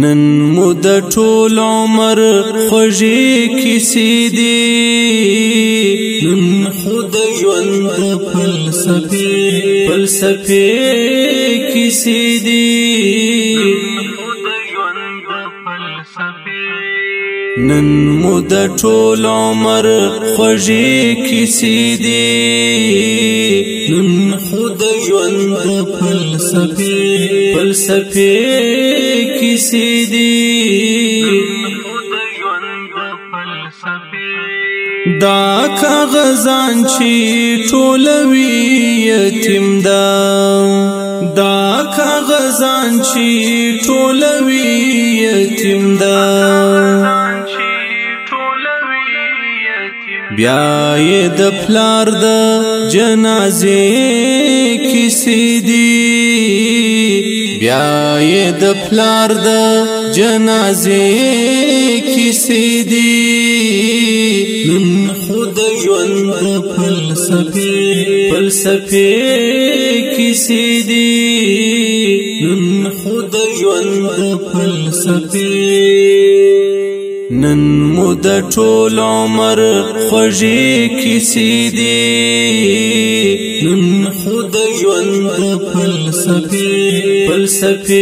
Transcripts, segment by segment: نن مو د ټول عمر خوږی کسی دی نن خود ژوند فلسفي فلسفي کسی دی نن مو د ټول عمر خوږی کسی دی نن خود ژوند فلسفي فلسفي کیسې دي دا کاغذان چې ټولوي یتیم دا دا کاغذان چې ټولوي یتیم دا بیا یې د پلار د جنازې کیسې دي بیا یې د پلار د جنازې کیسې دي نن خود ژوند فلسفه فلسفه کیسې دي نن خود ژوند فلسفه نن مو د ټول عمر خوږې کیسې دي نن خود ژوند فلسفه فلسفي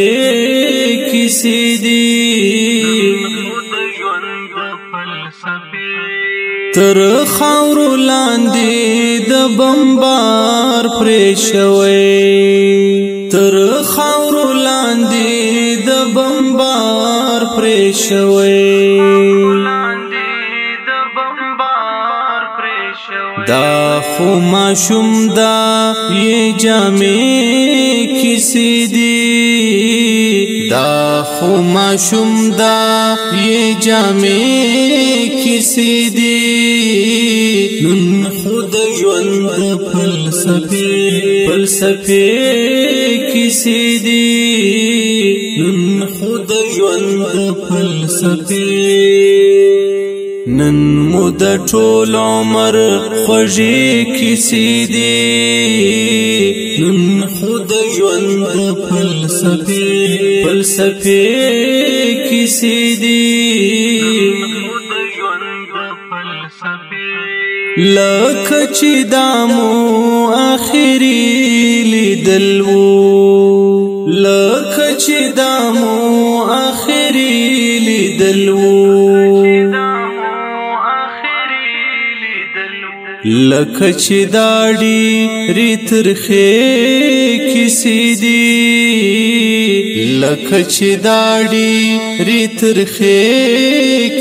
کسی دی تر خاور لاندې د بمبار پرې شوې تر خاور لاندې د بمبار پرې شوې دا خو ما شوم دا یې جامې کسی دی خو ما شوم دا یې جامې کیسې دي نن خود ژوند فلسفي فلسفي کیسې دي نن خود ژوند فلسفي نن مو د ټول عمر خوږی کیسې دي نن خود ژوند فلسفه فلسفه کیسې دي لکه چې دامو اخري لیدلو لکه چې دامو اخري لیدلو لکه چې دا ډېرې ترخې کیسې دي لکه چې دا ډېرې ترخې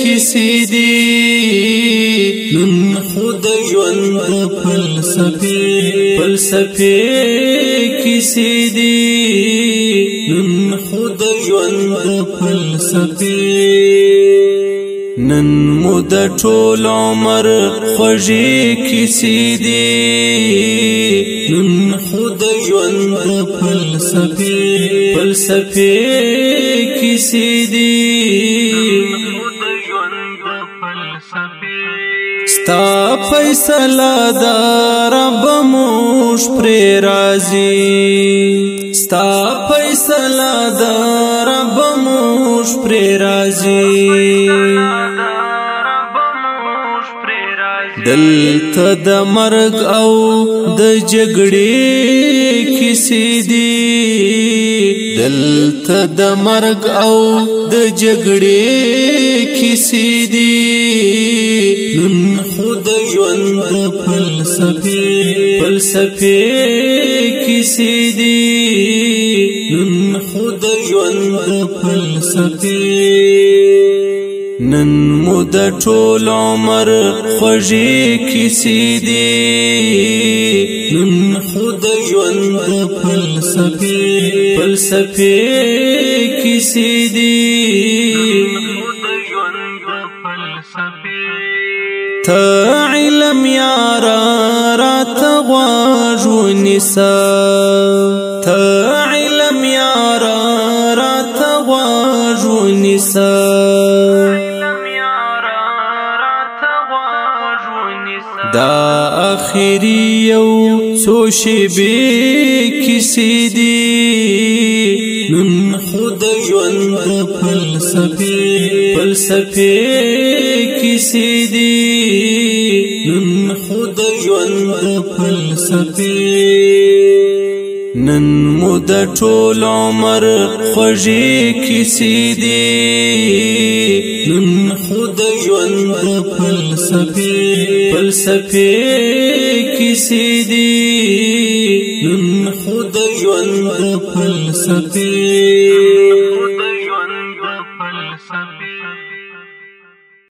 کیسې دي نن خو د ژوند فلسفې فلسفې کیسې دي نن خو د ژوند فلسفې نن مو د ټول عمر خوږی کیسې دي نن خود ژوند فلسفي فلسفي کیسې دي ستا فیصله دا رب موش پر رازی ستا فیصله دا رب موش پر رازی دلته د مرګ او د جګړې کیسې دي دلته د مرګ او د جګړې کیسې دي نن خود ژوند فلسفي فلسفي کیسې دي نن خود ژوند فلسفي نن مو د ټول عمر خوږی کیسې دي نن خود ژوند فلسفي فلسفي کیسې دي ته علم یارا رات غواژو نسا تا علم یارا رات غواژو نسا آخری یو سو شیبی کسی دی نن خود ژوند فلسفی فلسفی کسی دی نن خود ژوند فلسفی نن مو د ټول عمر خوږی کیسې دي نن خود ژوند فلسفي فلسفي کیسې دي نن خود ژوند فلسفي